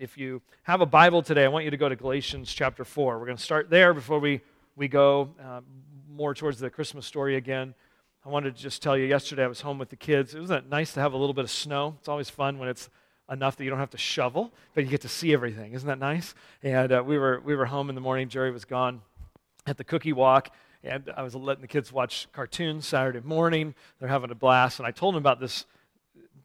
If you have a Bible today, I want you to go to Galatians chapter 4. We're going to start there before we, we go uh, more towards the Christmas story again. I wanted to just tell you yesterday I was home with the kids. It was nice to have a little bit of snow. It's always fun when it's enough that you don't have to shovel, but you get to see everything. Isn't that nice? And uh, we, were, we were home in the morning. Jerry was gone at the cookie walk, and I was letting the kids watch cartoons Saturday morning. They're having a blast, and I told them about this,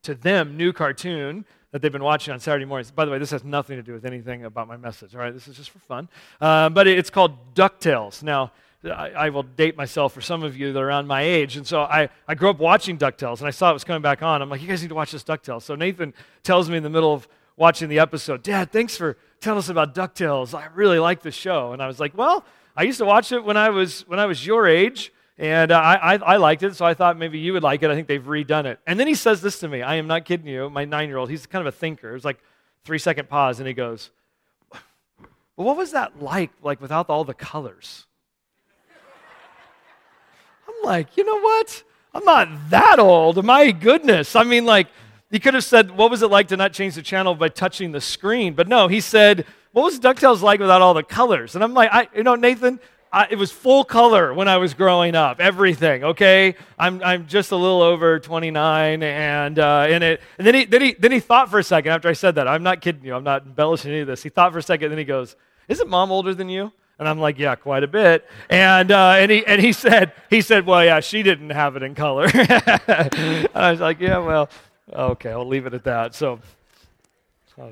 to them, new cartoon that they've been watching on Saturday mornings. By the way, this has nothing to do with anything about my message, all right? This is just for fun. Uh, but it's called DuckTales. Now, I, I, will date myself for some of you that are around my age. And so I, I grew up watching DuckTales, and I saw it was coming back on. I'm like, you guys need to watch this DuckTales. So Nathan tells me in the middle of watching the episode, Dad, thanks for telling us about DuckTales. I really like the show. And I was like, well, I used to watch it when I was, when I was your age. And uh, I, I, liked it, so I thought maybe you would like it. I think they've redone it. And then he says this to me. I am not kidding you. My nine year old, he's kind of a thinker. It's like three second pause, and he goes, Well, what was that like, like without all the colors? I'm like, you know what? I'm not that old. My goodness. I mean, like, he could have said, What was it like to not change the channel by touching the screen? But no, he said, What was DuckTales like without all the colors? And I'm like, I, You know, Nathan, I, it was full color when I was growing up, everything, okay? I'm, I'm just a little over 29, and, uh, and, it, and then, he, then, he, then he thought for a second after I said that. I'm not kidding you, I'm not embellishing any of this. He thought for a second, then he goes, Isn't mom older than you? And I'm like, yeah, quite a bit. And, uh, and, he, and he, said, he said, well, yeah, she didn't have it in color. I was like, yeah, well, okay, I'll leave it at that. So, oh,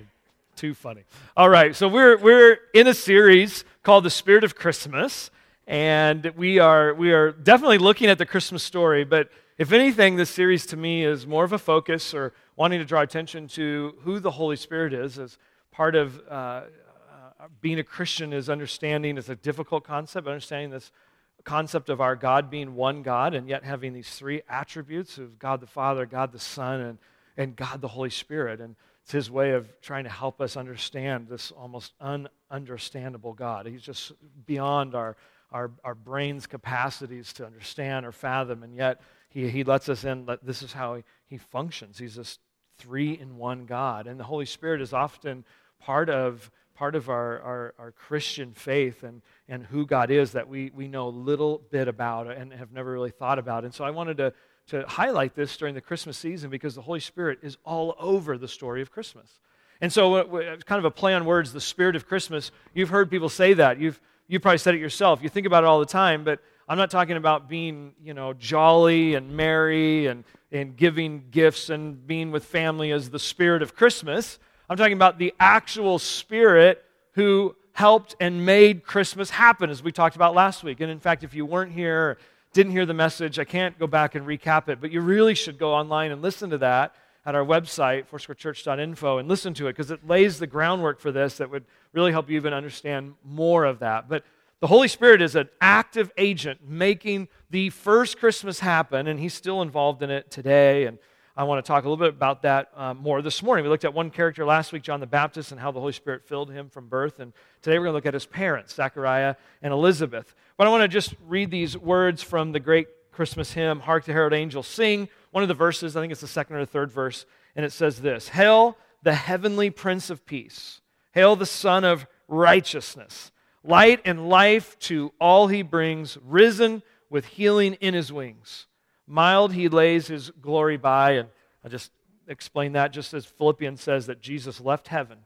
too funny. All right, so we're, we're in a series called The Spirit of Christmas. And we are, we are definitely looking at the Christmas story, but if anything, this series to me is more of a focus or wanting to draw attention to who the Holy Spirit is as part of uh, uh, being a Christian is understanding, it's a difficult concept, understanding this concept of our God being one God and yet having these three attributes of God the Father, God the Son, and, and God the Holy Spirit. And it's his way of trying to help us understand this almost ununderstandable God. He's just beyond our our, our brain's capacities to understand or fathom, and yet he, he lets us in that this is how he, he functions. He's this three in one God. And the Holy Spirit is often part of part of our, our, our, Christian faith and, and who God is that we, we know a little bit about and have never really thought about. And so I wanted to, to highlight this during the Christmas season because the Holy Spirit is all over the story of Christmas. And so, uh, it's uh, kind of a play on words, the spirit of Christmas. You've heard people say that. You've, you probably said it yourself. You think about it all the time, but I'm not talking about being, you know, jolly and merry and, and giving gifts and being with family as the spirit of Christmas. I'm talking about the actual spirit who helped and made Christmas happen, as we talked about last week. And in fact, if you weren't here, didn't hear the message, I can't go back and recap it, but you really should go online and listen to that at our website, foursquarechurch.info, and listen to it because it lays the groundwork for this that would really help you even understand more of that. But the Holy Spirit is an active agent making the first Christmas happen, and He's still involved in it today. And I want to talk a little bit about that um, more this morning. We looked at one character last week, John the Baptist, and how the Holy Spirit filled him from birth. And today we're going to look at his parents, Zechariah and Elizabeth. But I want to just read these words from the great Christmas hymn, Hark the Herald Angels Sing one of the verses, I think it's the second or the third verse, and it says this Hail the heavenly Prince of Peace, hail the Son of righteousness, light and life to all he brings, risen with healing in his wings. Mild he lays his glory by, and I just explain that just as Philippians says that Jesus left heaven.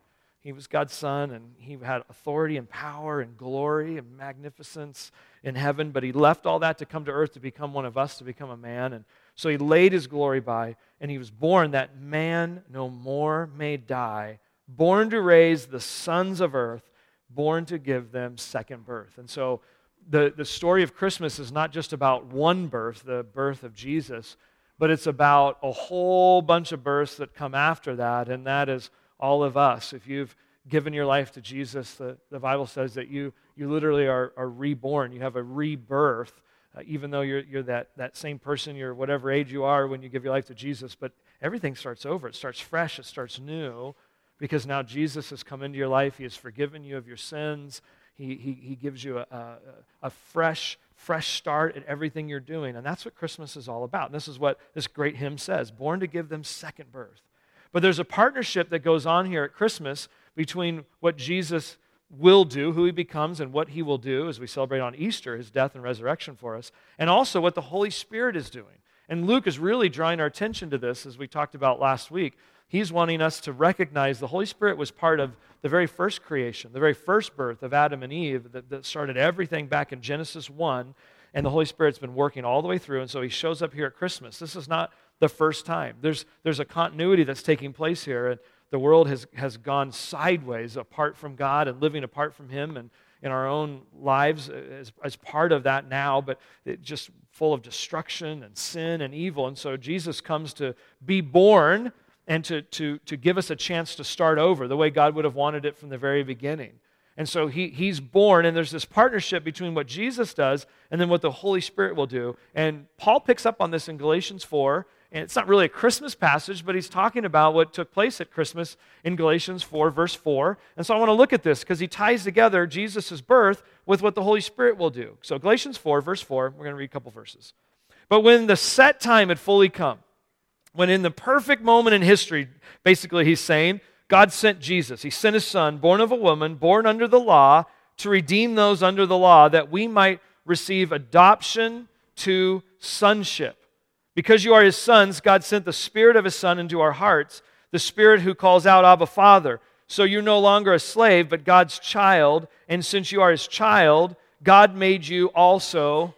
He was God's Son, and he had authority and power and glory and magnificence in heaven, but he left all that to come to earth to become one of us, to become a man. And so he laid his glory by, and he was born that man no more may die, born to raise the sons of earth, born to give them second birth. And so the, the story of Christmas is not just about one birth, the birth of Jesus, but it's about a whole bunch of births that come after that, and that is all of us. If you've given your life to Jesus, the, the Bible says that you, you literally are, are reborn. You have a rebirth uh, even though you're, you're that, that same person, you're whatever age you are when you give your life to Jesus, but everything starts over. It starts fresh, it starts new, because now Jesus has come into your life. He has forgiven you of your sins. He, he, he gives you a, a, a fresh, fresh start at everything you're doing. And that's what Christmas is all about. And this is what this great hymn says born to give them second birth. But there's a partnership that goes on here at Christmas between what Jesus will do, who he becomes, and what he will do as we celebrate on Easter, his death and resurrection for us, and also what the Holy Spirit is doing. And Luke is really drawing our attention to this as we talked about last week. He's wanting us to recognize the Holy Spirit was part of the very first creation, the very first birth of Adam and Eve that, that started everything back in Genesis 1. And the Holy Spirit's been working all the way through. And so he shows up here at Christmas. This is not the first time. There's, there's a continuity that's taking place here. And the world has, has gone sideways apart from God and living apart from Him and in our own lives as, as part of that now, but just full of destruction and sin and evil. And so Jesus comes to be born and to, to, to give us a chance to start over the way God would have wanted it from the very beginning. And so he, he's born, and there's this partnership between what Jesus does and then what the Holy Spirit will do. And Paul picks up on this in Galatians 4 and it's not really a Christmas passage, but he's talking about what took place at Christmas in Galatians 4, verse 4. And so I want to look at this because he ties together Jesus' birth with what the Holy Spirit will do. So, Galatians 4, verse 4, we're going to read a couple verses. But when the set time had fully come, when in the perfect moment in history, basically he's saying, God sent Jesus. He sent his son, born of a woman, born under the law, to redeem those under the law, that we might receive adoption to sonship. Because you are his sons, God sent the Spirit of his Son into our hearts, the Spirit who calls out, Abba, Father. So you're no longer a slave, but God's child. And since you are his child, God made you also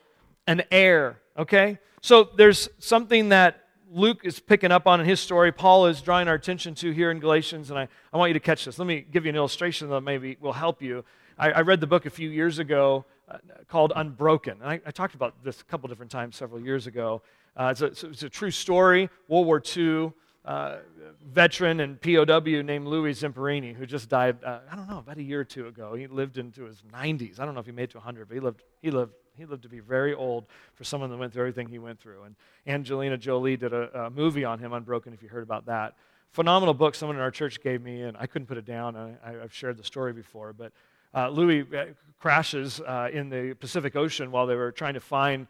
an heir. Okay? So there's something that Luke is picking up on in his story. Paul is drawing our attention to here in Galatians, and I, I want you to catch this. Let me give you an illustration that maybe will help you. I, I read the book a few years ago uh, called Unbroken. And I, I talked about this a couple different times several years ago. Uh, it's, a, it's, a, true story. World War II uh, veteran and POW named Louis Zamperini, who just died, uh, I don't know, about a year or two ago. He lived into his 90s. I don't know if he made to 100, but he lived, he lived, he lived to be very old for someone that went through everything he went through. And Angelina Jolie did a, a movie on him, Unbroken, if you heard about that. Phenomenal book someone in our church gave me, and I couldn't put it down. I, have shared the story before, but uh, Louis uh, crashes uh, in the Pacific Ocean while they were trying to find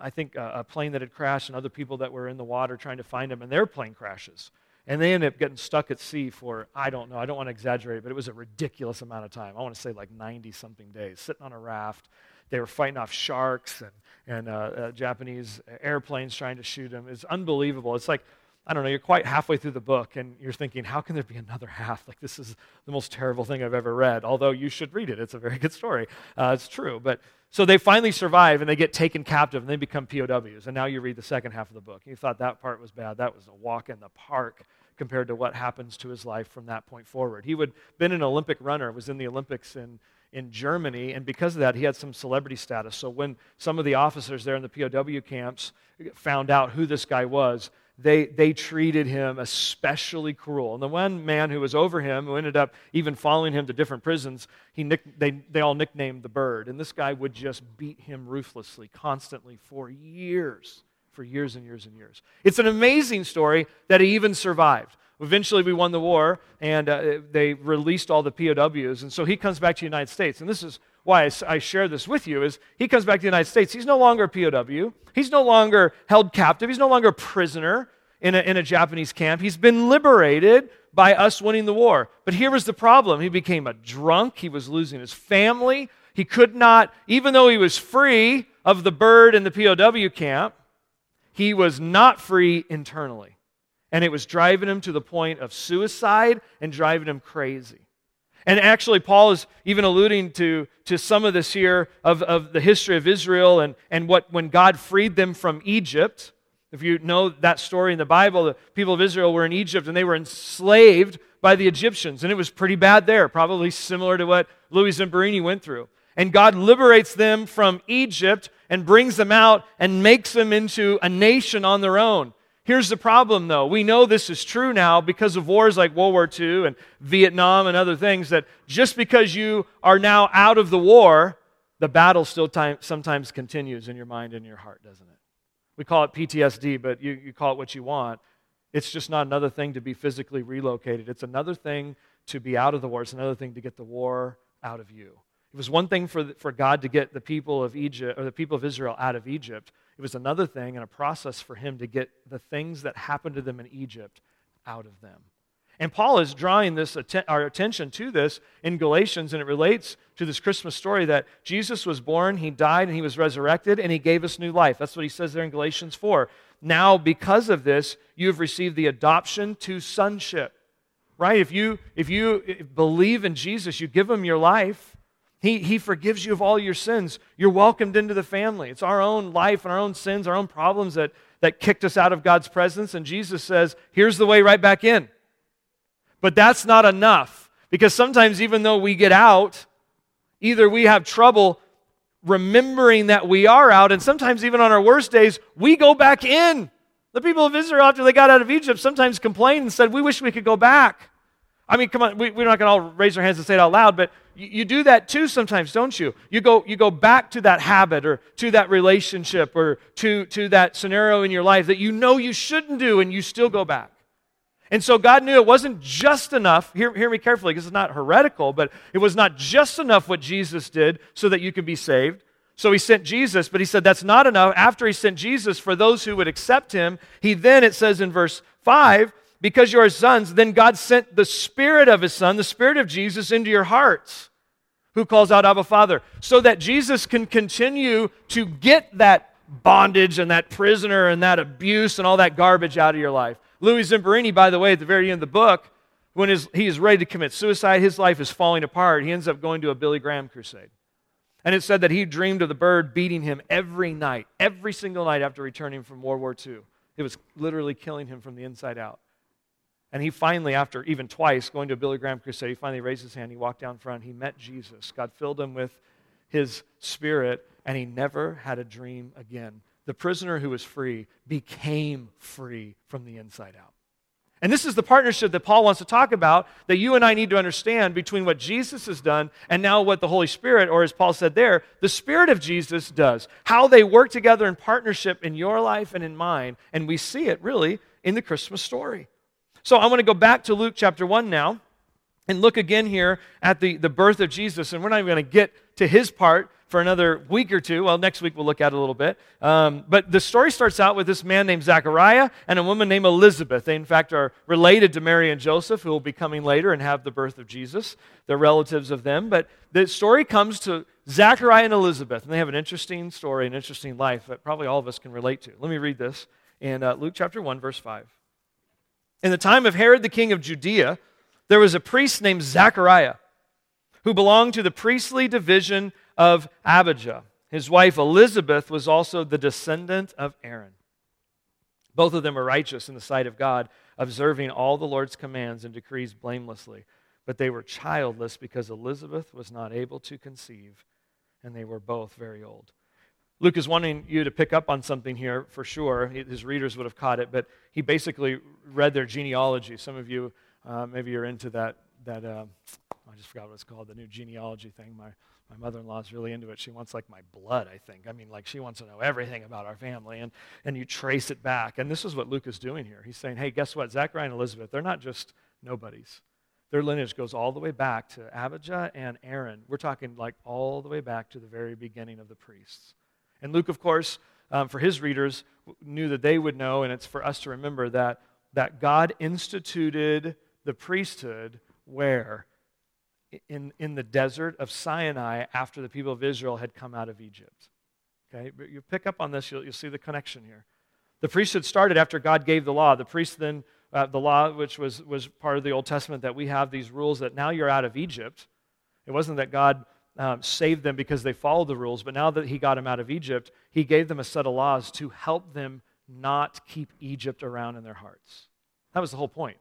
I think, a, plane that had crashed and other people that were in the water trying to find him, and their plane crashes. And they ended up getting stuck at sea for, I don't know, I don't want to exaggerate, but it was a ridiculous amount of time. I want to say like 90 something days, sitting on a raft. They were fighting off sharks and, and uh, uh, Japanese airplanes trying to shoot them. It's unbelievable. It's like, I don't know, you're quite halfway through the book and you're thinking, how can there be another half? Like, this is the most terrible thing I've ever read. Although you should read it, it's a very good story. Uh, it's true. But so they finally survive and they get taken captive and they become POWs. And now you read the second half of the book. You thought that part was bad. That was a walk in the park compared to what happens to his life from that point forward. He had been an Olympic runner, was in the Olympics in, in Germany, and because of that, he had some celebrity status. So when some of the officers there in the POW camps found out who this guy was, they, they treated him especially cruel. And the one man who was over him, who ended up even following him to different prisons, he nick, they, they all nicknamed the bird. And this guy would just beat him ruthlessly, constantly, for years, for years and years and years. It's an amazing story that he even survived. Eventually, we won the war, and uh, they released all the POWs. And so he comes back to the United States. And this is why I, share this with you is he comes back to the United States. He's no longer a POW. He's no longer held captive. He's no longer a prisoner in a, in a Japanese camp. He's been liberated by us winning the war. But here was the problem. He became a drunk. He was losing his family. He could not, even though he was free of the bird in the POW camp, he was not free internally. And it was driving him to the point of suicide and driving him crazy. And actually, Paul is even alluding to, to some of this here of, of the history of Israel and, and what when God freed them from Egypt. If you know that story in the Bible, the people of Israel were in Egypt and they were enslaved by the Egyptians. And it was pretty bad there, probably similar to what Louis Zamperini went through. And God liberates them from Egypt and brings them out and makes them into a nation on their own. Here's the problem, though. We know this is true now because of wars like World War II and Vietnam and other things that just because you are now out of the war, the battle still time, sometimes continues in your mind and your heart, doesn't it? We call it PTSD, but you, you call it what you want. It's just not another thing to be physically relocated. It's another thing to be out of the war. It's another thing to get the war out of you. It was one thing for, for God to get the people of Egypt or the people of Israel out of Egypt. It was another thing and a process for him to get the things that happened to them in Egypt out of them. And Paul is drawing this our attention to this in Galatians, and it relates to this Christmas story that Jesus was born, he died, and he was resurrected, and he gave us new life. That's what he says there in Galatians 4. Now, because of this, you have received the adoption to sonship. Right? If you if you believe in Jesus, you give him your life, he, he forgives you of all your sins. You're welcomed into the family. It's our own life and our own sins, our own problems that, that kicked us out of God's presence. And Jesus says, here's the way right back in. But that's not enough because sometimes, even though we get out, either we have trouble remembering that we are out, and sometimes, even on our worst days, we go back in. The people of Israel, after they got out of Egypt, sometimes complained and said, We wish we could go back. I mean, come on, we, are not going to all raise our hands and say it out loud, but you, you, do that too sometimes, don't you? You go, you go back to that habit or to that relationship or to, to that scenario in your life that you know you shouldn't do, and you still go back. And so God knew it wasn't just enough, hear, hear me carefully, because it's not heretical, but it was not just enough what Jesus did so that you could be saved. So he sent Jesus, but he said that's not enough. After he sent Jesus for those who would accept him, he then, it says in verse 5, because you are sons, then God sent the Spirit of his Son, the Spirit of Jesus, into your hearts, who calls out Abba Father, so that Jesus can continue to get that bondage and that prisoner and that abuse and all that garbage out of your life. Louis Zamperini, by the way, at the very end of the book, when his, he is ready to commit suicide, his life is falling apart. He ends up going to a Billy Graham crusade. And it said that he dreamed of the bird beating him every night, every single night after returning from World War II. It was literally killing him from the inside out. And he finally, after even twice going to a Billy Graham crusade, he finally raised his hand. He walked down front. He met Jesus. God filled him with his spirit, and he never had a dream again the prisoner who was free became free from the inside out. And this is the partnership that Paul wants to talk about that you and I need to understand between what Jesus has done and now what the Holy Spirit, or as Paul said there, the Spirit of Jesus does. How they work together in partnership in your life and in mine. And we see it really in the Christmas story. So I want to go back to Luke chapter 1 now and look again here at the, the birth of Jesus. And we're not even going to get to his part for another week or two. Well, next week we'll look at it a little bit. Um, but the story starts out with this man named Zachariah and a woman named Elizabeth. They, in fact, are related to Mary and Joseph, who will be coming later and have the birth of Jesus. They're relatives of them. But the story comes to Zachariah and Elizabeth, and they have an interesting story, an interesting life that probably all of us can relate to. Let me read this in uh, Luke chapter 1, verse 5. In the time of Herod the king of Judea, there was a priest named Zachariah who belonged to the priestly division of Abijah. His wife Elizabeth was also the descendant of Aaron. Both of them were righteous in the sight of God, observing all the Lord's commands and decrees blamelessly. But they were childless because Elizabeth was not able to conceive, and they were both very old. Luke is wanting you to pick up on something here for sure. His readers would have caught it, but he basically read their genealogy. Some of you uh, maybe you're into that, that uh, I just forgot what it's called, the new genealogy thing. My, my mother-in-law is really into it. She wants like my blood, I think. I mean, like she wants to know everything about our family, and, and you trace it back. And this is what Luke is doing here. He's saying, hey, guess what? Zachariah and Elizabeth, they're not just nobodies. Their lineage goes all the way back to Abijah and Aaron. We're talking like all the way back to the very beginning of the priests. And Luke, of course, um, for his readers, knew that they would know, and it's for us to remember that, that God instituted the priesthood where? In, in the desert of Sinai after the people of Israel had come out of Egypt. Okay, but you pick up on this, you'll, you'll see the connection here. The priesthood started after God gave the law. The priest then, uh, the law, which was, was part of the Old Testament, that we have these rules that now you're out of Egypt. It wasn't that God um, saved them because they followed the rules, but now that He got them out of Egypt, He gave them a set of laws to help them not keep Egypt around in their hearts. That was the whole point.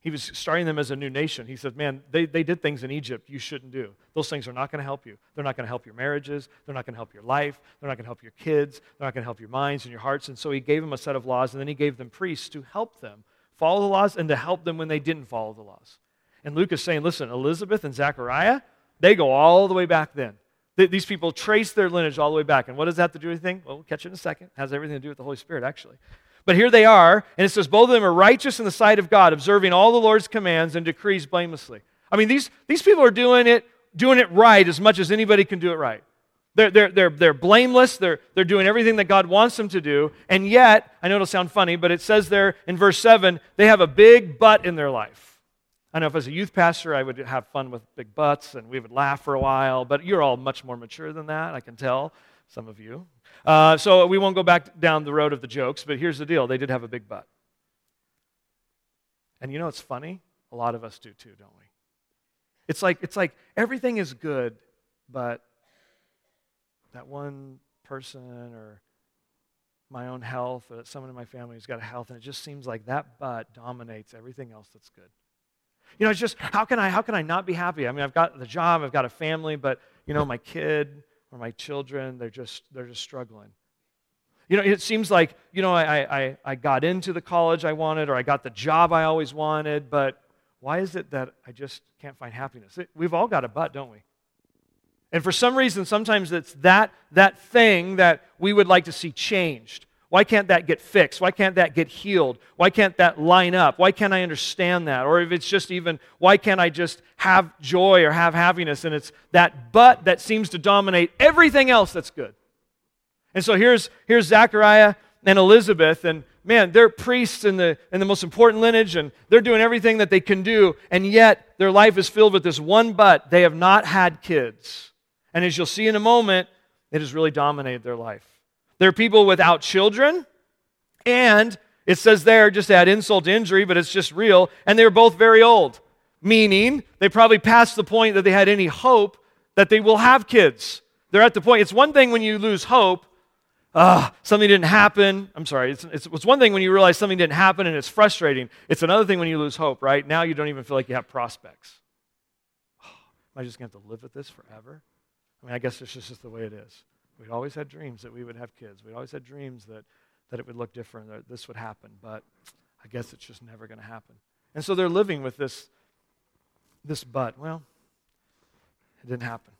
He was starting them as a new nation. He said, Man, they, they did things in Egypt you shouldn't do. Those things are not going to help you. They're not going to help your marriages. They're not going to help your life. They're not going to help your kids. They're not going to help your minds and your hearts. And so he gave them a set of laws, and then he gave them priests to help them follow the laws and to help them when they didn't follow the laws. And Luke is saying, Listen, Elizabeth and Zechariah, they go all the way back then. These people trace their lineage all the way back. And what does that have to do with anything? Well, we'll catch it in a second. It has everything to do with the Holy Spirit, actually. But here they are, and it says both of them are righteous in the sight of God, observing all the Lord's commands and decrees blamelessly. I mean, these, these people are doing it, doing it right as much as anybody can do it right. They're, they're, they're, they're blameless. They're, they're doing everything that God wants them to do. And yet, I know it'll sound funny, but it says there in verse 7 they have a big but in their life. I know if as a youth pastor, I would have fun with big butts and we would laugh for a while, but you're all much more mature than that, I can tell, some of you. Uh, so we won't go back down the road of the jokes, but here's the deal they did have a big butt. And you know what's funny? A lot of us do too, don't we? It's like, it's like everything is good, but that one person or my own health or someone in my family who's got a health, and it just seems like that butt dominates everything else that's good. You know, it's just how can I how can I not be happy? I mean, I've got the job, I've got a family, but you know, my kid or my children, they're just they're just struggling. You know, it seems like, you know, I, I, I got into the college I wanted or I got the job I always wanted, but why is it that I just can't find happiness? We've all got a butt, don't we? And for some reason, sometimes it's that, that thing that we would like to see changed. Why can't that get fixed? Why can't that get healed? Why can't that line up? Why can't I understand that? Or if it's just even, why can't I just have joy or have happiness? And it's that but that seems to dominate everything else that's good. And so here's, here's Zechariah and Elizabeth, and man, they're priests in the, in the most important lineage, and they're doing everything that they can do, and yet their life is filled with this one but. They have not had kids. And as you'll see in a moment, it has really dominated their life. They're people without children, and it says there, just to add insult to injury, but it's just real, and they were both very old, meaning they probably passed the point that they had any hope that they will have kids. They're at the point, it's one thing when you lose hope, ah, uh, something didn't happen. I'm sorry. It's, it's, it's, one thing when you realize something didn't happen and it's frustrating. It's another thing when you lose hope, right? Now you don't even feel like you have prospects. Oh, am I just going to have to live with this forever? I mean, I guess it's just the way it is. We'd always had dreams that we would have kids. We'd always had dreams that, that it would look different, that this would happen. But I guess it's just never going to happen. And so they're living with this, this but. Well, it didn't happen.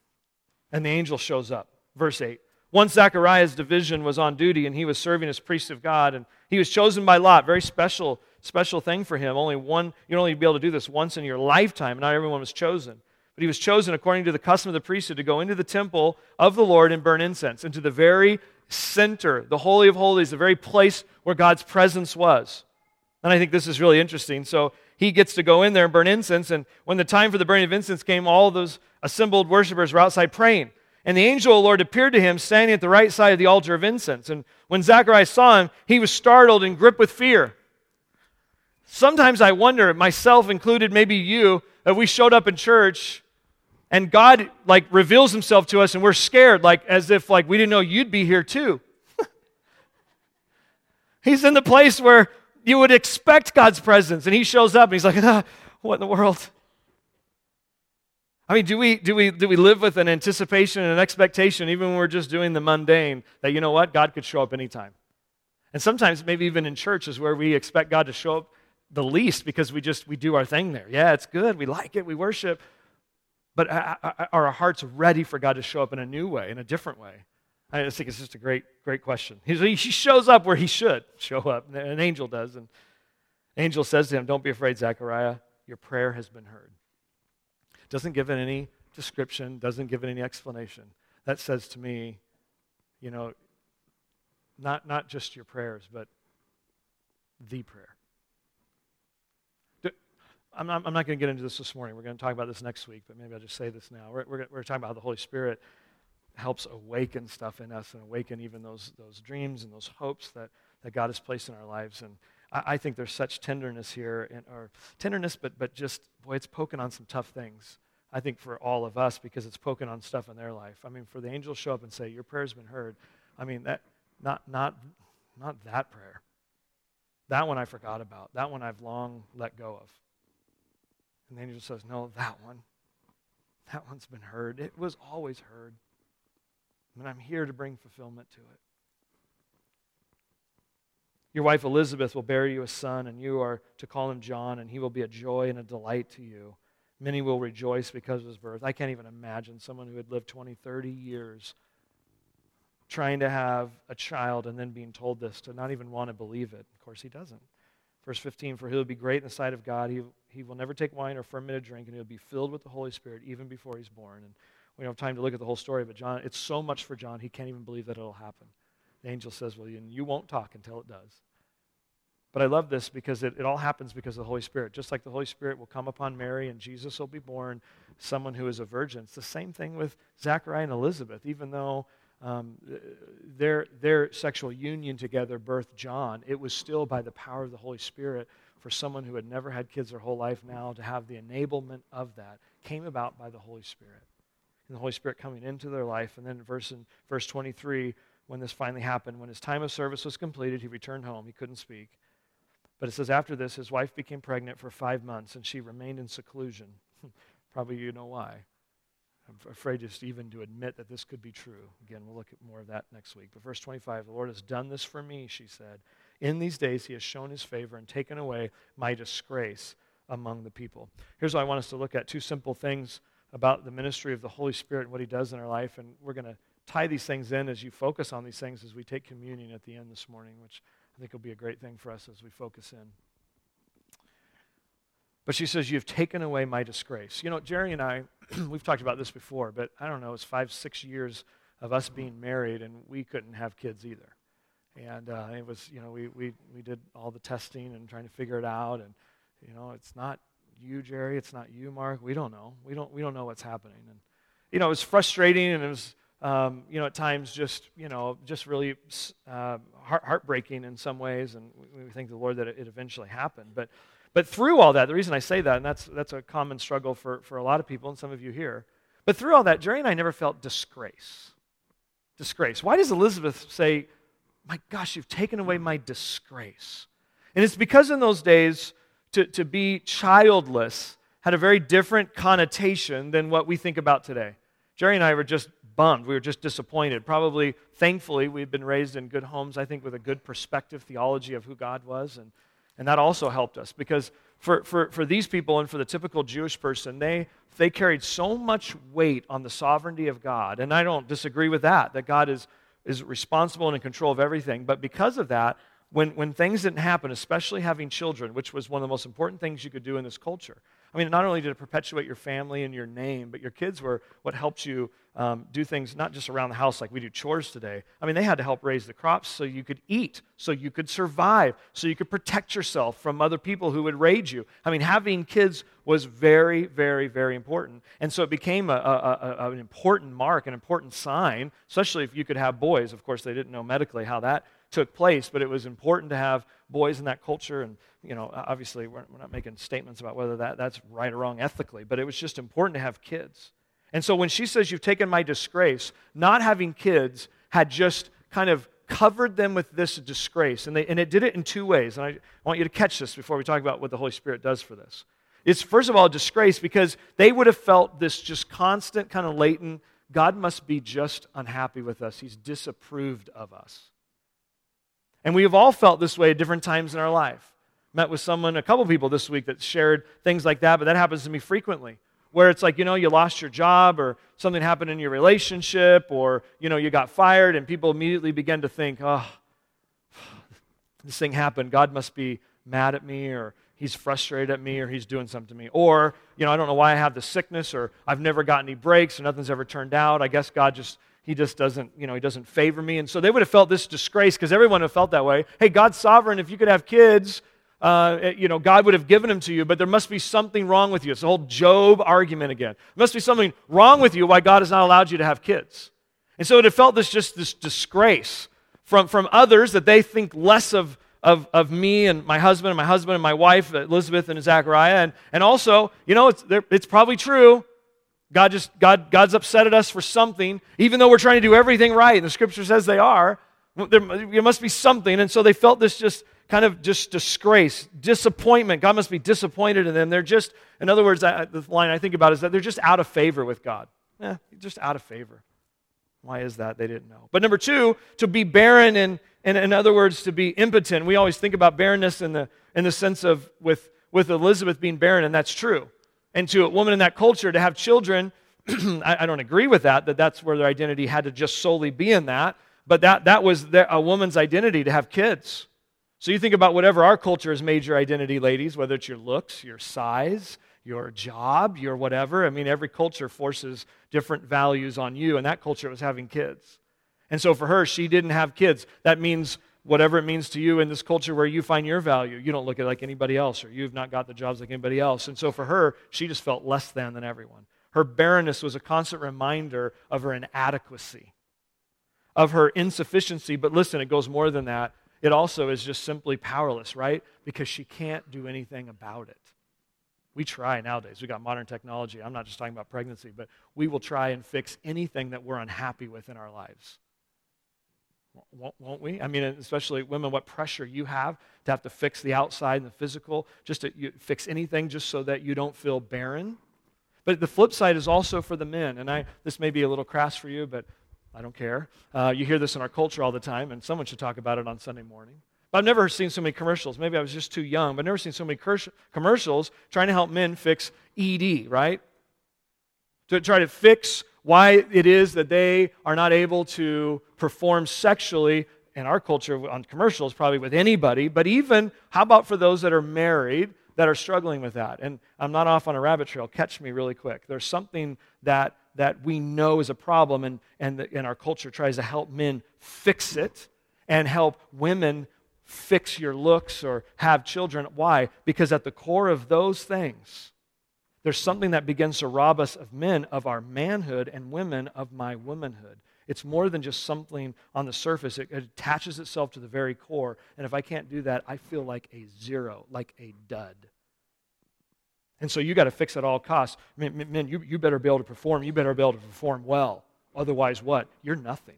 And the angel shows up. Verse 8. Once Zechariah's division was on duty and he was serving as priest of God, and he was chosen by Lot. Very special, special thing for him. Only one, you'd only be able to do this once in your lifetime. Not everyone was chosen. But he was chosen according to the custom of the priesthood to go into the temple of the Lord and burn incense, into the very center, the Holy of Holies, the very place where God's presence was. And I think this is really interesting. So he gets to go in there and burn incense. And when the time for the burning of incense came, all those assembled worshipers were outside praying. And the angel of the Lord appeared to him standing at the right side of the altar of incense. And when Zacharias saw him, he was startled and gripped with fear. Sometimes I wonder, myself included, maybe you, that we showed up in church and God like reveals himself to us and we're scared, like as if like we didn't know you'd be here too. he's in the place where you would expect God's presence, and he shows up and he's like, ah, what in the world? I mean, do we, do, we, do we live with an anticipation and an expectation, even when we're just doing the mundane, that you know what? God could show up anytime. And sometimes, maybe even in church, is where we expect God to show up the least because we just we do our thing there. Yeah, it's good. We like it. We worship. But are our hearts ready for God to show up in a new way, in a different way? I think it's just a great, great question. He shows up where he should show up. An angel does. And angel says to him, Don't be afraid, Zechariah. Your prayer has been heard. Doesn't give it any description, doesn't give it any explanation. That says to me, you know, not, not just your prayers, but the prayer. I'm not, I'm not going to get into this this morning. We're going to talk about this next week, but maybe I'll just say this now. We're, we're, we're talking about how the Holy Spirit helps awaken stuff in us and awaken even those, those dreams and those hopes that, that God has placed in our lives. And I, I think there's such tenderness here, in, or tenderness, but, but just, boy, it's poking on some tough things. I think for all of us because it's poking on stuff in their life. I mean, for the angels show up and say, Your prayer's been heard. I mean, that, not, not, not that prayer. That one I forgot about. That one I've long let go of. And the angel says, No, that one. That one's been heard. It was always heard. And I'm here to bring fulfillment to it. Your wife Elizabeth will bear you a son, and you are to call him John, and he will be a joy and a delight to you. Many will rejoice because of his birth. I can't even imagine someone who had lived 20, 30 years trying to have a child and then being told this to not even want to believe it. Of course, he doesn't. Verse 15 For he will be great in the sight of God. He, he will never take wine or fermented drink, and he will be filled with the Holy Spirit even before he's born. And we don't have time to look at the whole story, but John, it's so much for John, he can't even believe that it'll happen. The angel says, Well, you, you won't talk until it does. But I love this because it, it all happens because of the Holy Spirit. Just like the Holy Spirit will come upon Mary and Jesus will be born, someone who is a virgin. It's the same thing with Zachariah and Elizabeth. Even though um, their, their sexual union together birthed John, it was still by the power of the Holy Spirit for someone who had never had kids their whole life now to have the enablement of that came about by the Holy Spirit. And the Holy Spirit coming into their life. And then verse, in verse 23, when this finally happened, when his time of service was completed, he returned home. He couldn't speak. But it says, after this, his wife became pregnant for five months, and she remained in seclusion. Probably you know why. I'm afraid just even to admit that this could be true. Again, we'll look at more of that next week. But verse 25, the Lord has done this for me, she said. In these days, he has shown his favor and taken away my disgrace among the people. Here's what I want us to look at two simple things about the ministry of the Holy Spirit and what he does in our life. And we're going to tie these things in as you focus on these things as we take communion at the end this morning, which I think will be a great thing for us as we focus in. But she says, You've taken away my disgrace. You know, Jerry and I, we've talked about this before, but I don't know, it's five, six years of us being married, and we couldn't have kids either. And uh, it was, you know, we, we, we did all the testing and trying to figure it out. And, you know, it's not you, Jerry. It's not you, Mark. We don't know. We don't, we don't know what's happening. And, you know, it was frustrating and it was, um, you know, at times just, you know, just really uh, heart, heartbreaking in some ways. And we, we thank the Lord that it, it eventually happened. But, but through all that, the reason I say that, and that's, that's a common struggle for, for a lot of people and some of you here, but through all that, Jerry and I never felt disgrace. Disgrace. Why does Elizabeth say, My gosh, you've taken away my disgrace? And it's because in those days, to, to be childless had a very different connotation than what we think about today. Jerry and I were just bummed. We were just disappointed. Probably, thankfully, we had been raised in good homes, I think, with a good perspective theology of who God was. And and that also helped us because for, for, for these people and for the typical Jewish person, they, they carried so much weight on the sovereignty of God. And I don't disagree with that, that God is, is responsible and in control of everything. But because of that, when, when things didn't happen, especially having children, which was one of the most important things you could do in this culture, I mean, not only did it perpetuate your family and your name, but your kids were what helped you um, do things not just around the house like we do chores today. I mean, they had to help raise the crops so you could eat, so you could survive, so you could protect yourself from other people who would raid you. I mean, having kids was very, very, very important. And so it became a, a, a, an important mark, an important sign, especially if you could have boys. Of course, they didn't know medically how that took place, but it was important to have boys in that culture. And, you know, obviously, we're, we're not making statements about whether that, that's right or wrong ethically, but it was just important to have kids. And so when she says, You've taken my disgrace, not having kids had just kind of covered them with this disgrace. And, they, and it did it in two ways. And I want you to catch this before we talk about what the Holy Spirit does for this. It's, first of all, a disgrace because they would have felt this just constant, kind of latent God must be just unhappy with us. He's disapproved of us. And we have all felt this way at different times in our life. Met with someone, a couple people this week that shared things like that, but that happens to me frequently. Where it's like, you know, you lost your job or something happened in your relationship or, you know, you got fired and people immediately begin to think, oh, this thing happened. God must be mad at me or he's frustrated at me or he's doing something to me. Or, you know, I don't know why I have the sickness or I've never got any breaks or nothing's ever turned out. I guess God just he just doesn't, you know, he doesn't favor me. And so they would have felt this disgrace because everyone would have felt that way. Hey, God's sovereign. If you could have kids, uh, you know, God would have given them to you, but there must be something wrong with you. It's the whole Job argument again. There must be something wrong with you why God has not allowed you to have kids. And so it have felt this just this disgrace from, from others that they think less of, of, of me and my husband and my husband and my wife, Elizabeth and Zachariah. And, and also, you know, it's, it's probably true. God just God God's upset at us for something, even though we're trying to do everything right, and the scripture says they are. There, there must be something, and so they felt this just kind of just disgrace, disappointment. God must be disappointed in them. They're just, in other words, I, the line I think about is that they're just out of favor with God. Yeah, just out of favor. Why is that? They didn't know. But number two, to be barren and, and in other words, to be impotent. We always think about barrenness in the, in the sense of with, with Elizabeth being barren, and that's true and to a woman in that culture to have children, I, I, don't agree with that, that that's where their identity had to just solely be in that, but that, that was their, a woman's identity to have kids. So you think about whatever our culture has made your identity, ladies, whether it's your looks, your size, your job, your whatever. I mean, every culture forces different values on you, and that culture was having kids. And so for her, she didn't have kids. That means whatever it means to you in this culture where you find your value. You don't look at like anybody else, or you've not got the jobs like anybody else. And so for her, she just felt less than than everyone. Her barrenness was a constant reminder of her inadequacy, of her insufficiency. But listen, it goes more than that. It also is just simply powerless, right? Because she can't do anything about it. We try nowadays. We got modern technology. I'm not just talking about pregnancy, but we will try and fix anything that we're unhappy with in our lives. Won't, we? I mean, especially women, what pressure you have to have to fix the outside and the physical, just to fix anything just so that you don't feel barren. But the flip side is also for the men. And I, this may be a little crass for you, but I don't care. Uh, you hear this in our culture all the time, and someone should talk about it on Sunday morning. But I've never seen so many commercials. Maybe I was just too young, but I've never seen so many commercials trying to help men fix ED, right? To try to fix why it is that they are not able to perform sexually in our culture on commercials, probably with anybody, but even how about for those that are married that are struggling with that? And I'm not off on a rabbit trail. Catch me really quick. There's something that, that we know is a problem, and, and, the, and our culture tries to help men fix it and help women fix your looks or have children. Why? Because at the core of those things, there's something that begins to rob us of men of our manhood and women of my womanhood. It's more than just something on the surface, it, it attaches itself to the very core. And if I can't do that, I feel like a zero, like a dud. And so you got to fix at all costs. Men, men you, you better be able to perform. You better be able to perform well. Otherwise, what? You're nothing.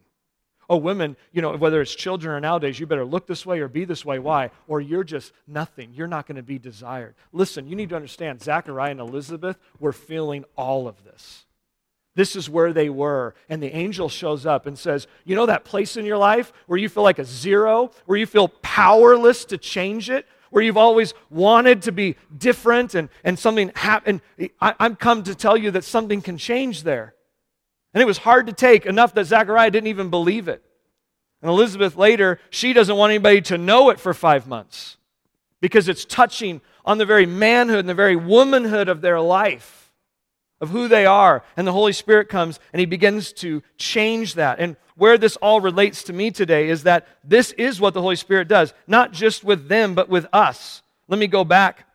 Oh, women, you know, whether it's children or nowadays, you better look this way or be this way. Why? Or you're just nothing. You're not going to be desired. Listen, you need to understand Zachariah and Elizabeth were feeling all of this. This is where they were. And the angel shows up and says, You know that place in your life where you feel like a zero, where you feel powerless to change it? Where you've always wanted to be different and, and something happened. I'm come to tell you that something can change there. And it was hard to take, enough that Zechariah didn't even believe it. And Elizabeth later, she doesn't want anybody to know it for five months because it's touching on the very manhood and the very womanhood of their life, of who they are. And the Holy Spirit comes and he begins to change that. And where this all relates to me today is that this is what the Holy Spirit does, not just with them, but with us. Let me go back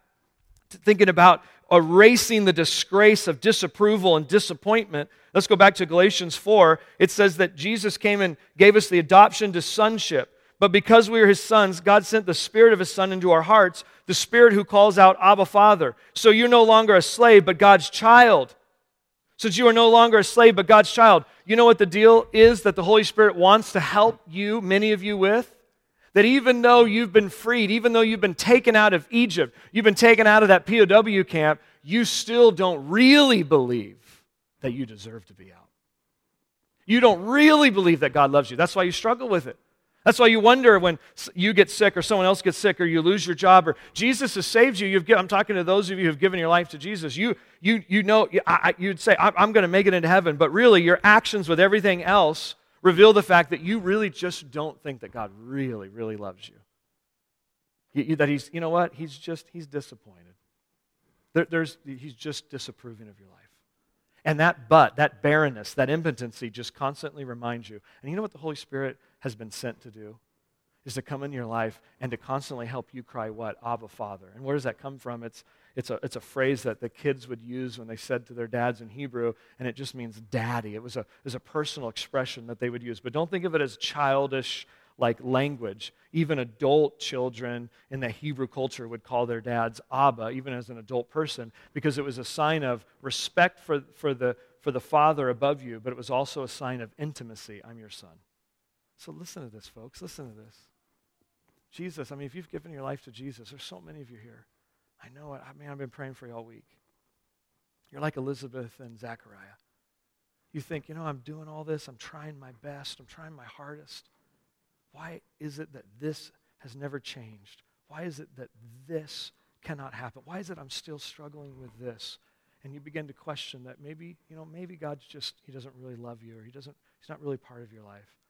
to thinking about erasing the disgrace of disapproval and disappointment Let's go back to Galatians 4. It says that Jesus came and gave us the adoption to sonship. But because we are his sons, God sent the Spirit of his Son into our hearts, the Spirit who calls out, Abba, Father. So you're no longer a slave, but God's child. Since you are no longer a slave, but God's child, you know what the deal is that the Holy Spirit wants to help you, many of you, with? That even though you've been freed, even though you've been taken out of Egypt, you've been taken out of that POW camp, you still don't really believe that you deserve to be out. You don't really believe that God loves you. That's why you struggle with it. That's why you wonder when you get sick or someone else gets sick or you lose your job or Jesus has saved you. You've, I'm talking to those of you who have given your life to Jesus. You, you, you know, I, you'd say, I'm going to make it into heaven. But really, your actions with everything else reveal the fact that you really just don't think that God really, really loves you. you, that he's, you know what? He's just, he's disappointed. There, there's, he's just disapproving of your life. And that but, that barrenness, that impotency just constantly reminds you. And you know what the Holy Spirit has been sent to do? Is to come in your life and to constantly help you cry what? Abba, Father. And where does that come from? It's, it's, a, it's a phrase that the kids would use when they said to their dads in Hebrew, and it just means daddy. It was a, it was a personal expression that they would use. But don't think of it as childish like language. Even adult children in the Hebrew culture would call their dads Abba, even as an adult person, because it was a sign of respect for, for, the, for the father above you, but it was also a sign of intimacy. I'm your son. So listen to this, folks. Listen to this. Jesus, I mean, if you've given your life to Jesus, there's so many of you here. I know it. I mean, I've been praying for you all week. You're like Elizabeth and Zachariah. You think, you know, I'm doing all this. I'm trying my best. I'm trying my hardest. Why is it that this has never changed? Why is it that this cannot happen? Why is it I'm still struggling with this? And you begin to question that maybe, you know, maybe God's just, he doesn't really love you or he doesn't, he's not really part of your life.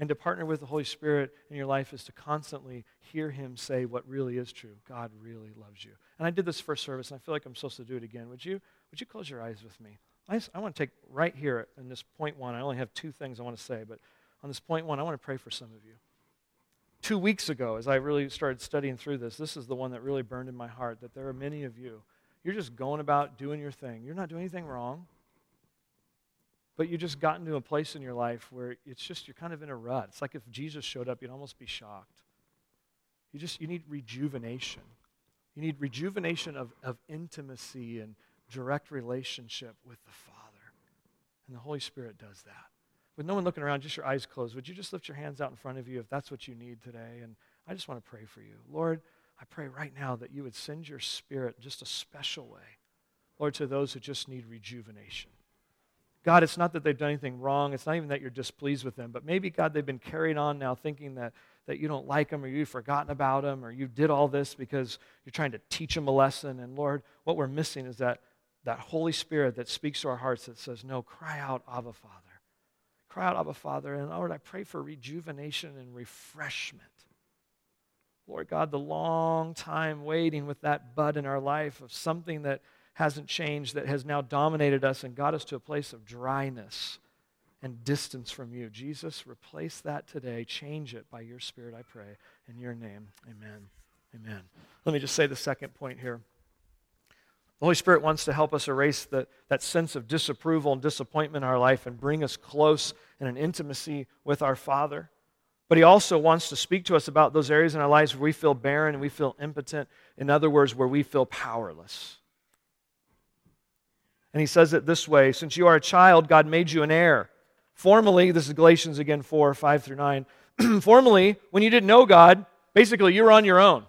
And to partner with the Holy Spirit in your life is to constantly hear Him say what really is true. God really loves you. And I did this first service, and I feel like I'm supposed to do it again. Would you, would you close your eyes with me? I, just, I want to take right here in this point one. I only have two things I want to say, but on this point one, I want to pray for some of you. two weeks ago, as I really started studying through this, this is the one that really burned in my heart that there are many of you. You're just going about doing your thing. You're not doing anything wrong. But you just gotten to a place in your life where it's just, you're kind of in a rut. It's like if Jesus showed up, you'd almost be shocked. You just, you need rejuvenation. You need rejuvenation of, of intimacy and direct relationship with the Father. And the Holy Spirit does that. With no one looking around, just your eyes closed, would you just lift your hands out in front of you if that's what you need today? And I just want to pray for you. Lord, I pray right now that you would send your spirit just a special way, Lord, to those who just need rejuvenation. God, it's not that they've done anything wrong. It's not even that you're displeased with them. But maybe, God, they've been carried on now thinking that, that you don't like them or you've forgotten about them or you did all this because you're trying to teach them a lesson. And Lord, what we're missing is that, that Holy Spirit that speaks to our hearts that says, No, cry out, Abba, Father. Cry out, Abba, Father. And Lord, I pray for rejuvenation and refreshment. Lord God, the long time waiting with that bud in our life of something that hasn't changed, that has now dominated us and got us to a place of dryness and distance from you. Jesus, replace that today. Change it by your Spirit, I pray. In your name, amen. Amen. Let me just say the second point here. The Holy Spirit wants to help us erase the, that sense of disapproval and disappointment in our life and bring us close in an intimacy with our Father. But He also wants to speak to us about those areas in our lives where we feel barren and we feel impotent. In other words, where we feel powerless. And he says it this way Since you are a child, God made you an heir. Formerly, this is Galatians again 4, 5 through 9. Formerly, when you didn't know God, basically you were on your own.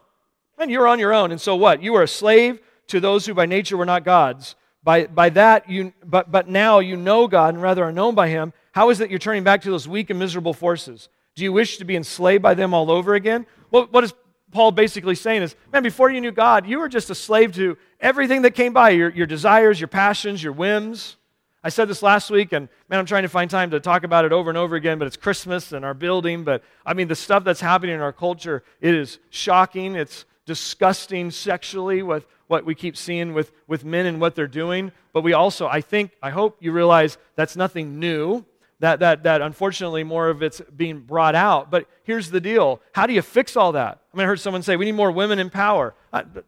And you were on your own. And so what? You were a slave to those who by nature were not God's. By, by that, you, but, but now you know God and rather are known by Him. How is it you're turning back to those weak and miserable forces? Do you wish to be enslaved by them all over again? Well, what is Paul basically saying is, man, before you knew God, you were just a slave to everything that came by your, your desires, your passions, your whims. I said this last week, and man, I'm trying to find time to talk about it over and over again, but it's Christmas and our building. But I mean, the stuff that's happening in our culture, it is shocking. It's disgusting sexually with what we keep seeing with, with men and what they're doing. But we also, I think, I hope you realize that's nothing new that, that, that unfortunately more of it's being brought out. But here's the deal how do you fix all that? I mean, I heard someone say we need more women in power.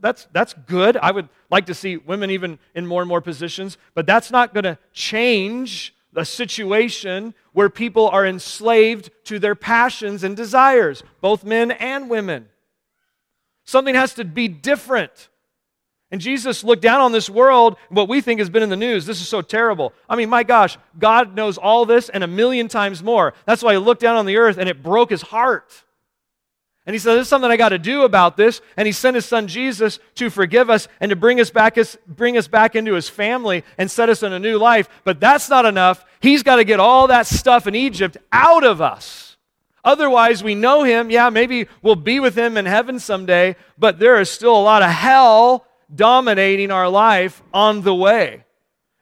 That's, that's good. I would like to see women even in more and more positions, but that's not going to change the situation where people are enslaved to their passions and desires, both men and women. Something has to be different. And Jesus looked down on this world, what we think has been in the news. This is so terrible. I mean, my gosh, God knows all this and a million times more. That's why he looked down on the earth and it broke his heart. And he said, There's something I got to do about this. And he sent his son Jesus to forgive us and to bring us, back, bring us back into his family and set us in a new life. But that's not enough. He's got to get all that stuff in Egypt out of us. Otherwise, we know him. Yeah, maybe we'll be with him in heaven someday, but there is still a lot of hell dominating our life on the way.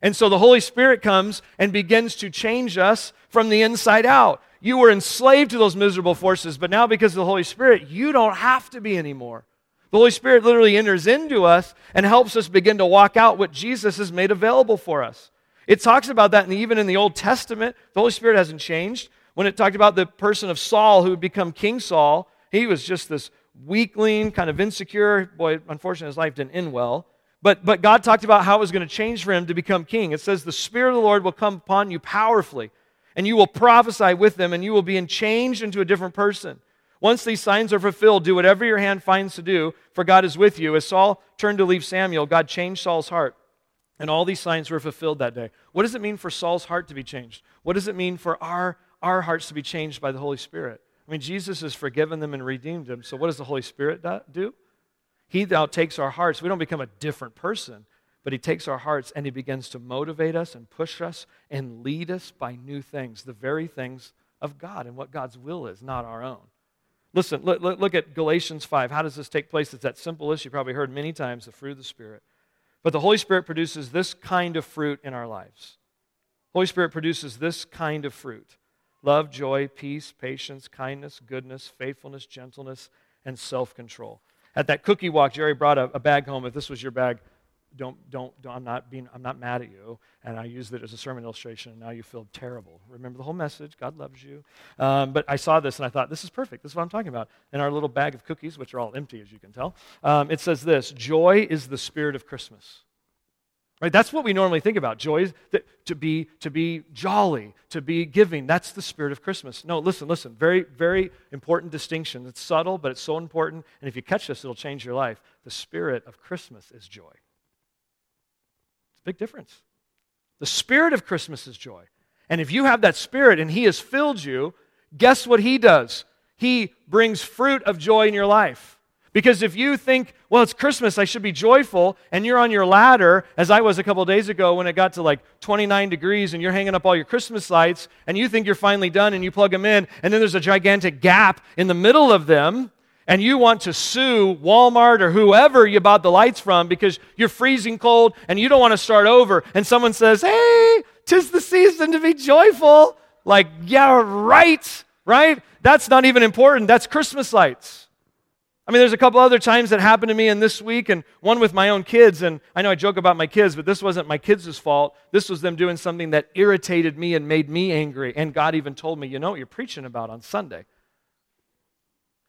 And so the Holy Spirit comes and begins to change us from the inside out. You were enslaved to those miserable forces, but now because of the Holy Spirit, you don't have to be anymore. The Holy Spirit literally enters into us and helps us begin to walk out what Jesus has made available for us. It talks about that, and even in the Old Testament, the Holy Spirit hasn't changed. When it talked about the person of Saul who would become King Saul, he was just this weakling, kind of insecure. Boy, unfortunately, his life didn't end well. But, but God talked about how it was going to change for him to become king. It says, The Spirit of the Lord will come upon you powerfully, and you will prophesy with them, and you will be changed into a different person. Once these signs are fulfilled, do whatever your hand finds to do, for God is with you. As Saul turned to leave Samuel, God changed Saul's heart. And all these signs were fulfilled that day. What does it mean for Saul's heart to be changed? What does it mean for our, our hearts to be changed by the Holy Spirit? I mean, Jesus has forgiven them and redeemed them. So, what does the Holy Spirit do? He now takes our hearts. We don't become a different person, but He takes our hearts and He begins to motivate us and push us and lead us by new things, the very things of God and what God's will is, not our own. Listen, look, look at Galatians 5. How does this take place? It's that simple list you probably heard many times the fruit of the Spirit. But the Holy Spirit produces this kind of fruit in our lives. Holy Spirit produces this kind of fruit love, joy, peace, patience, kindness, goodness, faithfulness, gentleness, and self control. At that cookie walk, Jerry brought a, a, bag home. If this was your bag, don't, don't, don't, I'm not being, I'm not mad at you. And I used it as a sermon illustration, and now you feel terrible. Remember the whole message. God loves you. Um, but I saw this and I thought, this is perfect. This is what I'm talking about. In our little bag of cookies, which are all empty, as you can tell, um, it says this Joy is the spirit of Christmas. Right? That's what we normally think about. Joy is to be, to be jolly, to be giving. That's the spirit of Christmas. No, listen, listen. Very, very important distinction. It's subtle, but it's so important. And if you catch this, it'll change your life. The spirit of Christmas is joy. It's a big difference. The spirit of Christmas is joy. And if you have that spirit and He has filled you, guess what He does? He brings fruit of joy in your life. Because if you think, well, it's Christmas, I should be joyful, and you're on your ladder, as I was a couple days ago when it got to like 29 degrees, and you're hanging up all your Christmas lights, and you think you're finally done, and you plug them in, and then there's a gigantic gap in the middle of them, and you want to sue Walmart or whoever you bought the lights from because you're freezing cold and you don't want to start over, and someone says, hey, tis the season to be joyful. Like, yeah, right, right? That's not even important. That's Christmas lights. I mean, there's a couple other times that happened to me in this week, and one with my own kids. And I know I joke about my kids, but this wasn't my kids' fault. This was them doing something that irritated me and made me angry. And God even told me, you know what you're preaching about on Sunday.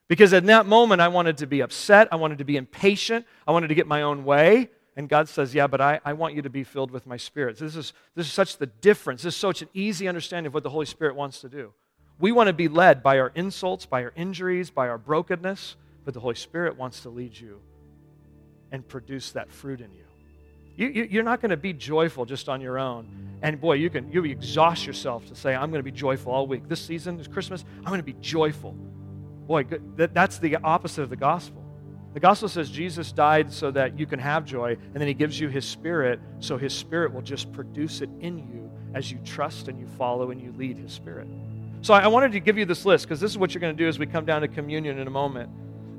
Because in that moment, I wanted to be upset. I wanted to be impatient. I wanted to get my own way. And God says, Yeah, but I, I want you to be filled with my spirit. This is, this is such the difference. This is such an easy understanding of what the Holy Spirit wants to do. We want to be led by our insults, by our injuries, by our brokenness. But the Holy Spirit wants to lead you and produce that fruit in you. you, you are not going to be joyful just on your own. And boy, you can you exhaust yourself to say, I'm going to be joyful all week. This season, this Christmas, I'm going to be joyful. Boy, that, that's the opposite of the gospel. The gospel says Jesus died so that you can have joy, and then he gives you his spirit, so his spirit will just produce it in you as you trust and you follow and you lead his spirit. So I wanted to give you this list because this is what you're going to do as we come down to communion in a moment.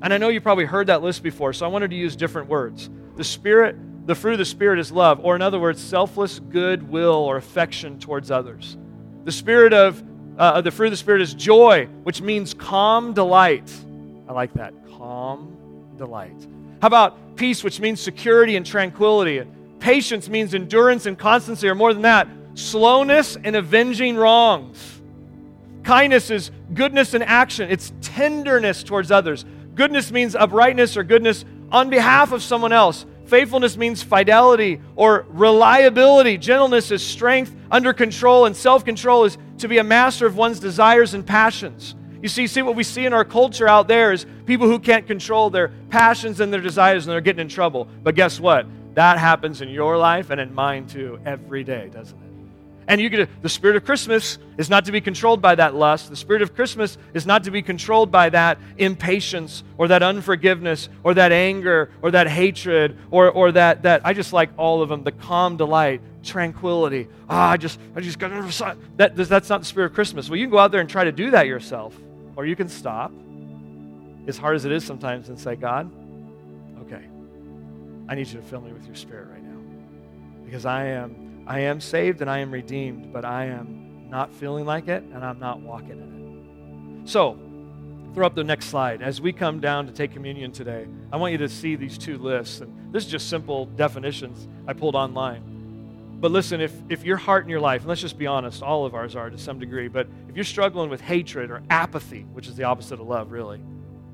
And I know you probably heard that list before, so I wanted to use different words. The Spirit, the fruit of the Spirit is love, or in other words, selfless goodwill or affection towards others. The Spirit of uh, the fruit of the Spirit is joy, which means calm delight. I like that. Calm delight. How about peace, which means security and tranquility? Patience means endurance and constancy, or more than that, slowness and avenging wrongs. Kindness is goodness in action, it's tenderness towards others. Goodness means uprightness or goodness on behalf of someone else. Faithfulness means fidelity or reliability. Gentleness is strength under control, and self control is to be a master of one's desires and passions. You see, see what we see in our culture out there is people who can't control their passions and their desires and they're getting in trouble. But guess what? That happens in your life and in mine too every day, doesn't it? And you get the spirit of Christmas is not to be controlled by that lust. The spirit of Christmas is not to be controlled by that impatience or that unforgiveness or that anger or that hatred or, or that, that I just like all of them, the calm delight, tranquility. Ah, I just I just got that that's not the spirit of Christmas. Well, you can go out there and try to do that yourself, or you can stop, as hard as it is sometimes, and say, God, okay, I need you to fill me with your spirit right now. Because I am I am saved and I am redeemed, but I am not feeling like it and I'm not walking in it. So, throw up the next slide. As we come down to take communion today, I want you to see these two lists. And this is just simple definitions I pulled online. But listen, if, if your heart and your life, and let's just be honest, all of ours are to some degree, but if you're struggling with hatred or apathy, which is the opposite of love, really,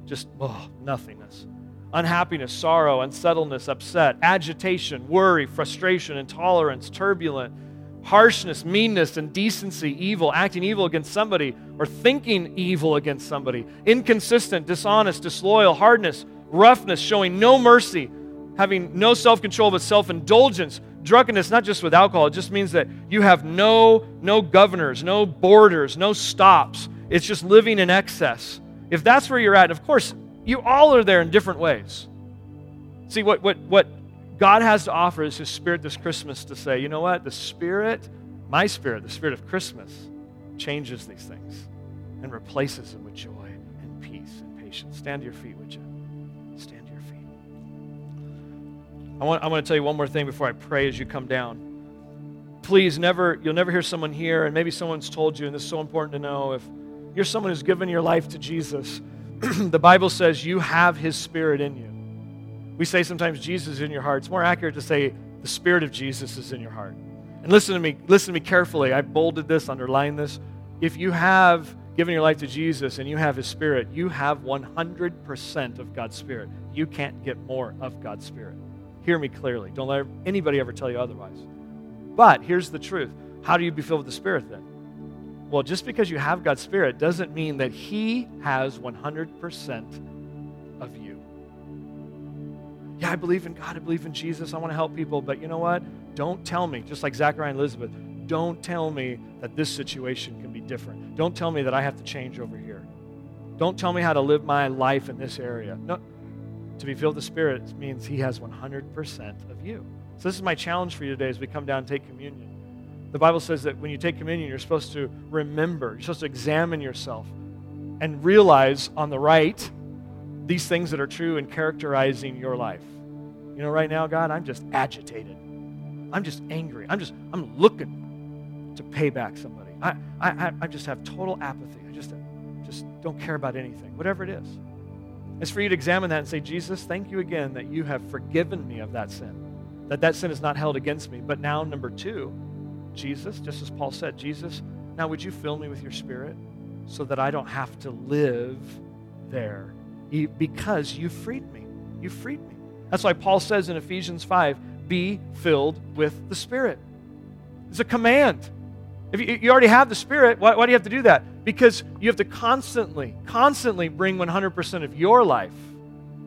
just oh, nothingness, unhappiness, sorrow, unsettledness, upset, agitation, worry, frustration, intolerance, turbulent, harshness, meanness, indecency, evil, acting evil against somebody, or thinking evil against somebody, inconsistent, dishonest, disloyal, hardness, roughness, showing no mercy, having no self control but self indulgence. Drunkenness, not just with alcohol, it just means that you have no, no governors, no borders, no stops. It's just living in excess. If that's where you're at, and of course, you all are there in different ways. See, what, what, what God has to offer is His Spirit this Christmas to say, you know what? The Spirit, my Spirit, the Spirit of Christmas, changes these things and replaces them with joy and peace and patience. Stand to your feet, would you? Stand to your feet. I want, I want to tell you one more thing before I pray as you come down. Please never, you'll never hear someone here, and maybe someone's told you, and this is so important to know, if you're someone who's given your life to Jesus, the Bible says you have His Spirit in you. We say sometimes Jesus is in your heart. It's more accurate to say the Spirit of Jesus is in your heart. And listen to me, listen to me carefully. I bolded this, underlined this. If you have given your life to Jesus and you have His Spirit, you have 100% of God's Spirit. You can't get more of God's Spirit. Hear me clearly. Don't let anybody ever tell you otherwise. But here's the truth how do you be filled with the Spirit then? Well, just because you have God's Spirit doesn't mean that He has 100% of you. Yeah, I believe in God, I believe in Jesus, I want to help people, but you know what? Don't tell me, just like Zachariah and Elizabeth, don't tell me that this situation can be different. Don't tell me that I have to change over here. Don't tell me how to live my life in this area. No, to be filled with the Spirit means He has 100% of you. So, this is my challenge for you today as we come down and take communion. The Bible says that when you take communion, you're supposed to remember, you're supposed to examine yourself and realize on the right these things that are true and characterizing your life. You know, right now, God, I'm just agitated. I'm just angry. I'm just, I'm looking to pay back somebody. I, I, I just have total apathy. I just, just don't care about anything, whatever it is. It's for you to examine that and say, Jesus, thank you again that you have forgiven me of that sin, that that sin is not held against me. But now, number two, Jesus, just as Paul said, Jesus, now would you fill me with your spirit so that I don't have to live there because you freed me. You freed me. That's why Paul says in Ephesians 5 be filled with the Spirit. It's a command. If you, already have the Spirit, why, why do you have to do that? Because you have to constantly, constantly bring 100% of your life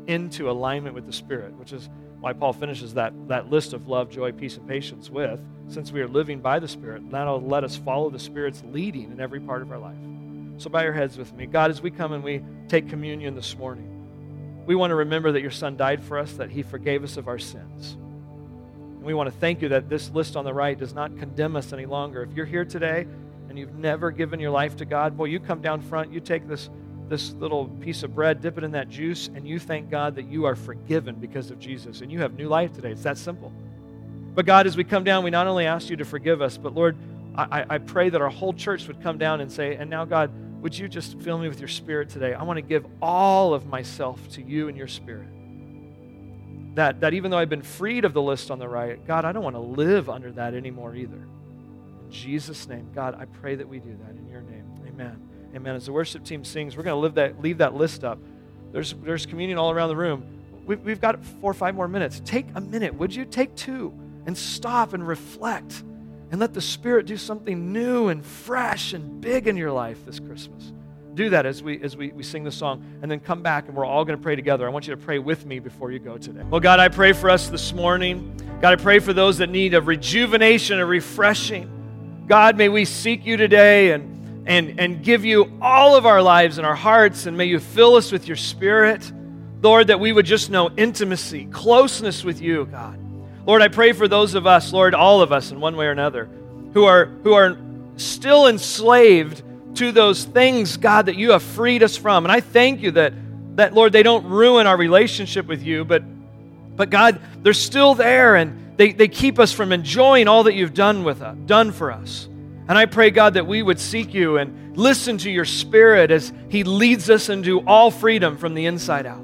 into alignment with the Spirit, which is why Paul finishes that, that list of love, joy, peace, and patience with, since we are living by the Spirit, that'll let us follow the Spirit's leading in every part of our life. So bow your heads with me. God, as we come and we take communion this morning, we want to remember that your Son died for us, that he forgave us of our sins. And we want to thank you that this list on the right does not condemn us any longer. If you're here today and you've never given your life to God, boy, you come down front, you take this this little piece of bread, dip it in that juice, and you thank God that you are forgiven because of Jesus. And you have new life today. It's that simple. But God, as we come down, we not only ask you to forgive us, but Lord, I, I pray that our whole church would come down and say, and now, God, would you just fill me with your spirit today? I want to give all of myself to you and your spirit. That, that even though I've been freed of the list on the right, God, I don't want to live under that anymore either. In Jesus' name, God, I pray that we do that in your name. Amen. Amen. As the worship team sings, we're going to that, leave that list up. There's, there's communion all around the room. We've, we've got four or five more minutes. Take a minute, would you? Take two and stop and reflect and let the Spirit do something new and fresh and big in your life this Christmas. Do that as we as we, we sing the song, and then come back and we're all going to pray together. I want you to pray with me before you go today. Well, God, I pray for us this morning. God, I pray for those that need a rejuvenation, a refreshing. God, may we seek you today and and, and give you all of our lives and our hearts, and may you fill us with your spirit. Lord, that we would just know intimacy, closeness with you, God. Lord, I pray for those of us, Lord, all of us in one way or another, who are, who are still enslaved to those things, God, that you have freed us from. And I thank you that, that Lord, they don't ruin our relationship with you, but, but God, they're still there and they, they keep us from enjoying all that you've done with us, done for us. And I pray, God, that we would seek you and listen to your spirit as he leads us into all freedom from the inside out.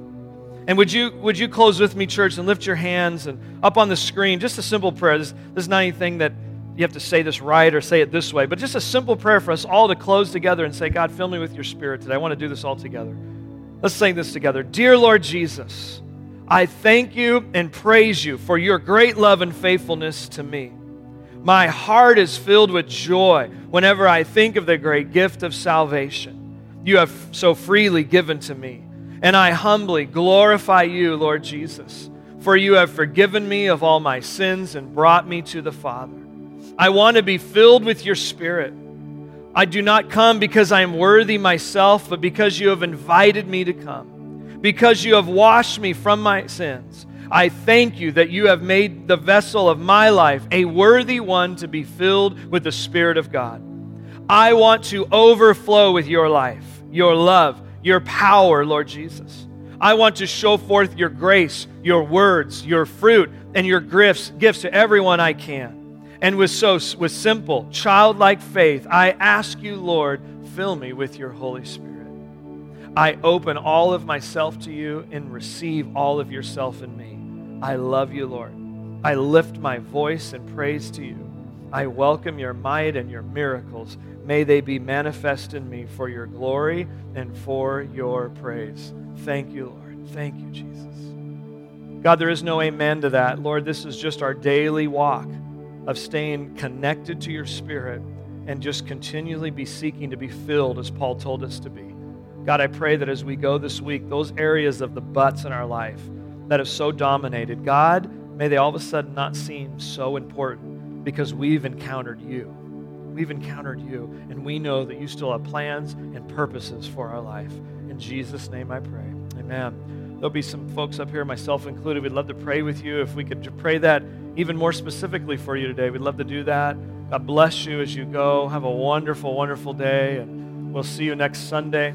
And would you, would you close with me, church, and lift your hands and up on the screen, just a simple prayer. This, this is not anything that you have to say this right or say it this way, but just a simple prayer for us all to close together and say, God, fill me with your spirit today. I want to do this all together. Let's sing this together. Dear Lord Jesus, I thank you and praise you for your great love and faithfulness to me. My heart is filled with joy whenever I think of the great gift of salvation you have so freely given to me. And I humbly glorify you, Lord Jesus, for you have forgiven me of all my sins and brought me to the Father. I want to be filled with your Spirit. I do not come because I am worthy myself, but because you have invited me to come, because you have washed me from my sins I thank you that you have made the vessel of my life a worthy one to be filled with the Spirit of God. I want to overflow with your life, your love, your power, Lord Jesus. I want to show forth your grace, your words, your fruit, and your gifts, gifts to everyone I can. And with so with simple, childlike faith, I ask you, Lord, fill me with your Holy Spirit. I open all of myself to you and receive all of yourself in me. I love you, Lord. I lift my voice in praise to you. I welcome your might and your miracles. May they be manifest in me for your glory and for your praise. Thank you, Lord. Thank you, Jesus. God, there is no amen to that. Lord, this is just our daily walk of staying connected to your spirit and just continually be seeking to be filled as Paul told us to be. God, I pray that as we go this week, those areas of the buts in our life that have so dominated, God, may they all of a sudden not seem so important because we've encountered you. We've encountered you, and we know that you still have plans and purposes for our life. In Jesus' name I pray. Amen. There'll be some folks up here, myself included. We'd love to pray with you. If we could pray that even more specifically for you today, we'd love to do that. God bless you as you go. Have a wonderful, wonderful day, and we'll see you next Sunday.